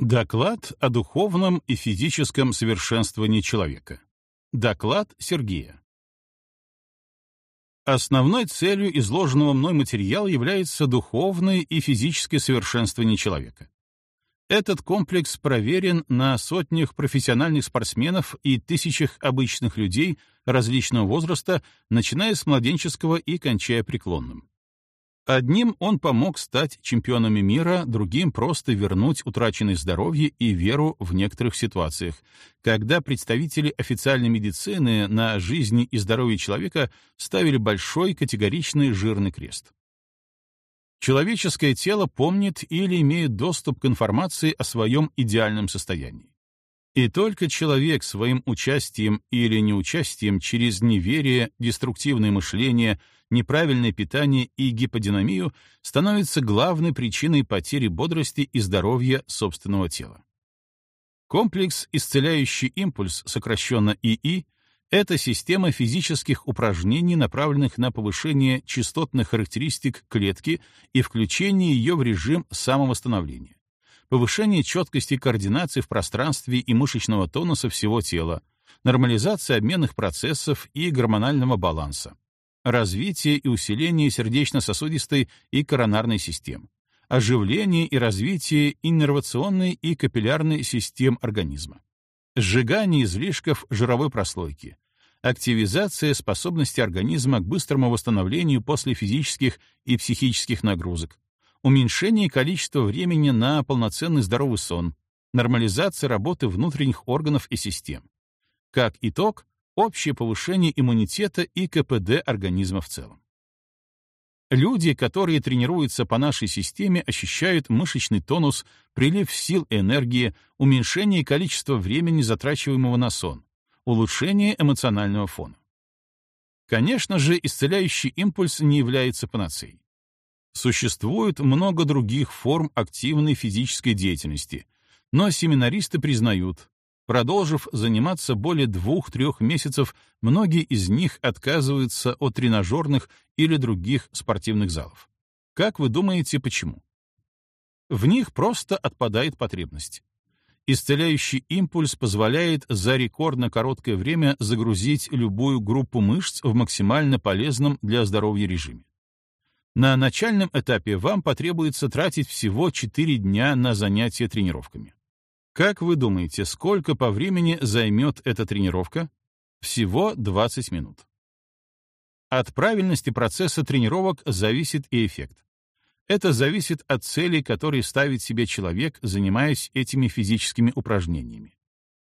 Доклад о духовном и физическом совершенствовании человека. Доклад Сергея. Основной целью изложенного мной материала является духовное и физическое совершенствование человека. Этот комплекс проверен на сотнях профессиональных спортсменов и тысячах обычных людей различного возраста, начиная с младенческого и кончая преклонным. Одним он помог стать чемпионами мира, другим просто вернуть утраченное здоровье и веру в некоторых ситуациях, когда представители официальной медицины на жизни и здоровье человека ставили большой категоричный жирный крест. Человеческое тело помнит или имеет доступ к информации о своем идеальном состоянии. И только человек своим участием или неучастием через неверие, деструктивное мышление, неправильное питание и гиподинамию становится главной причиной потери бодрости и здоровья собственного тела. Комплекс «Исцеляющий импульс», сокращенно ИИ, это система физических упражнений, направленных на повышение частотных характеристик клетки и включение ее в режим самовосстановления, повышение четкости координации в пространстве и мышечного тонуса всего тела, нормализация обменных процессов и гормонального баланса, развитие и усиление сердечно-сосудистой и коронарной систем, оживление и развитие иннервационной и капиллярной систем организма сжигание излишков жировой прослойки, активизация способности организма к быстрому восстановлению после физических и психических нагрузок, уменьшение количества времени на полноценный здоровый сон, нормализация работы внутренних органов и систем. Как итог, общее повышение иммунитета и КПД организма в целом. Люди, которые тренируются по нашей системе, ощущают мышечный тонус, прилив сил и энергии, уменьшение количества времени, затрачиваемого на сон, улучшение эмоционального фона. Конечно же, исцеляющий импульс не является панацеей. Существует много других форм активной физической деятельности, но семинаристы признают, Продолжив заниматься более двух-трех месяцев, многие из них отказываются от тренажерных или других спортивных залов. Как вы думаете, почему? В них просто отпадает потребность. Исцеляющий импульс позволяет за рекордно короткое время загрузить любую группу мышц в максимально полезном для здоровья режиме. На начальном этапе вам потребуется тратить всего 4 дня на занятия тренировками. Как вы думаете, сколько по времени займет эта тренировка? Всего 20 минут. От правильности процесса тренировок зависит и эффект. Это зависит от целей, которые ставит себе человек, занимаясь этими физическими упражнениями.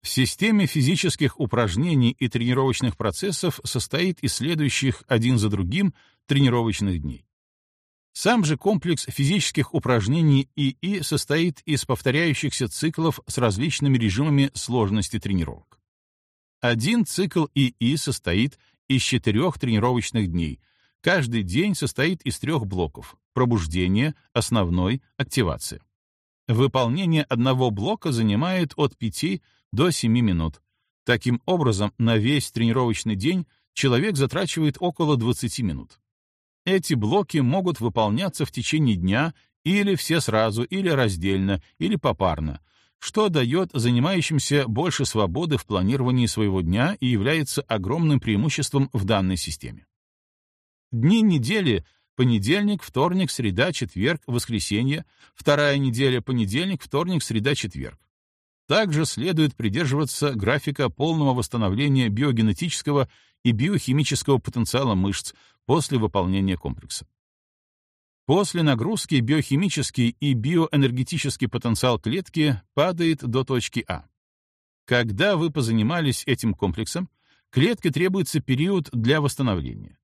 В системе физических упражнений и тренировочных процессов состоит из следующих один за другим тренировочных дней. Сам же комплекс физических упражнений ИИ состоит из повторяющихся циклов с различными режимами сложности тренировок. Один цикл ИИ состоит из четырех тренировочных дней. Каждый день состоит из трех блоков — пробуждение, основной, активация. Выполнение одного блока занимает от 5 до 7 минут. Таким образом, на весь тренировочный день человек затрачивает около 20 минут. Эти блоки могут выполняться в течение дня или все сразу, или раздельно, или попарно, что дает занимающимся больше свободы в планировании своего дня и является огромным преимуществом в данной системе. Дни недели — понедельник, вторник, среда, четверг, воскресенье, вторая неделя — понедельник, вторник, среда, четверг. Также следует придерживаться графика полного восстановления биогенетического и биохимического потенциала мышц после выполнения комплекса. После нагрузки биохимический и биоэнергетический потенциал клетки падает до точки А. Когда вы позанимались этим комплексом, клетке требуется период для восстановления.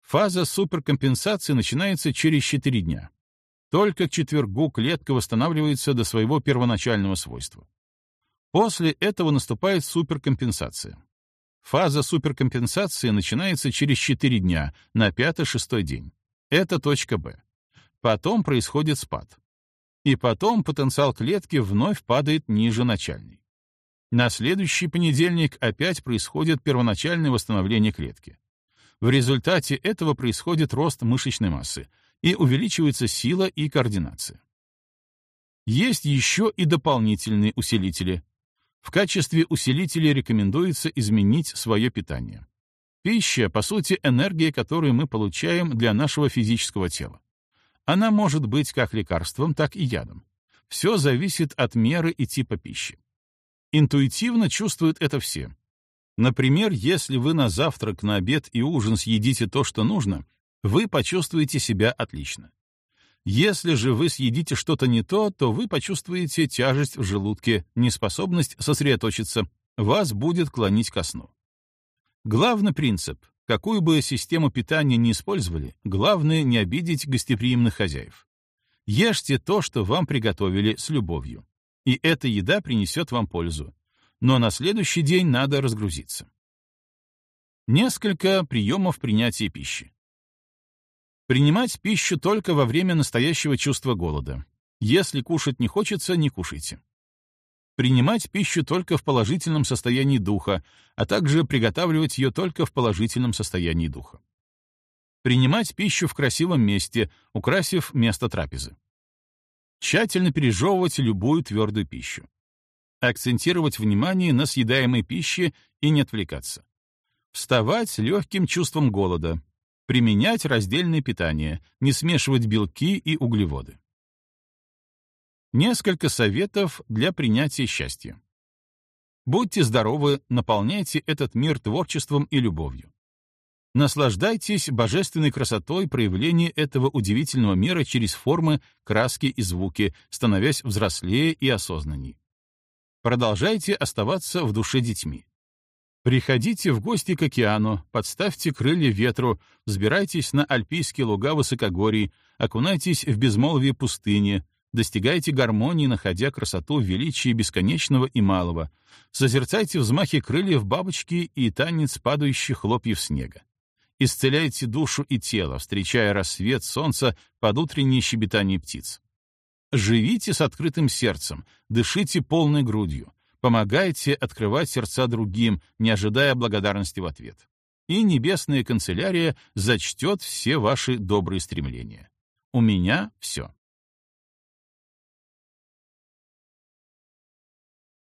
Фаза суперкомпенсации начинается через 4 дня. Только к четвергу клетка восстанавливается до своего первоначального свойства. После этого наступает суперкомпенсация. Фаза суперкомпенсации начинается через 4 дня, на 5-6 день. Это точка Б. Потом происходит спад. И потом потенциал клетки вновь падает ниже начальной. На следующий понедельник опять происходит первоначальное восстановление клетки. В результате этого происходит рост мышечной массы и увеличивается сила и координация. Есть еще и дополнительные усилители. В качестве усилителя рекомендуется изменить свое питание. Пища, по сути, энергия, которую мы получаем для нашего физического тела. Она может быть как лекарством, так и ядом. Все зависит от меры и типа пищи. Интуитивно чувствуют это все. Например, если вы на завтрак, на обед и ужин съедите то, что нужно, вы почувствуете себя отлично. Если же вы съедите что-то не то, то вы почувствуете тяжесть в желудке, неспособность сосредоточиться, вас будет клонить ко сну. Главный принцип — какую бы систему питания ни использовали, главное не обидеть гостеприимных хозяев. Ешьте то, что вам приготовили с любовью. И эта еда принесет вам пользу. Но на следующий день надо разгрузиться. Несколько приемов принятия пищи. Принимать пищу только во время настоящего чувства голода. Если кушать не хочется, не кушайте принимать пищу только в положительном состоянии духа, а также приготавливать ее только в положительном состоянии духа. Принимать пищу в красивом месте, украсив место трапезы. Тщательно пережевывать любую твердую пищу. Акцентировать внимание на съедаемой пище и не отвлекаться. Вставать с легким чувством голода. Применять раздельное питание, не смешивать белки и углеводы. Несколько советов для принятия счастья. Будьте здоровы, наполняйте этот мир творчеством и любовью. Наслаждайтесь божественной красотой проявления этого удивительного мира через формы, краски и звуки, становясь взрослее и осознанней. Продолжайте оставаться в душе детьми. Приходите в гости к океану, подставьте крылья ветру, взбирайтесь на альпийские луга высокогорий, окунайтесь в безмолвие пустыни, Достигайте гармонии, находя красоту в величии бесконечного и малого. Созерцайте взмахи крыльев бабочки и танец падающих хлопьев снега. Исцеляйте душу и тело, встречая рассвет солнца под утреннее щебетание птиц. Живите с открытым сердцем, дышите полной грудью, помогайте открывать сердца другим, не ожидая благодарности в ответ. И небесная канцелярия зачтет все ваши добрые стремления. У меня все.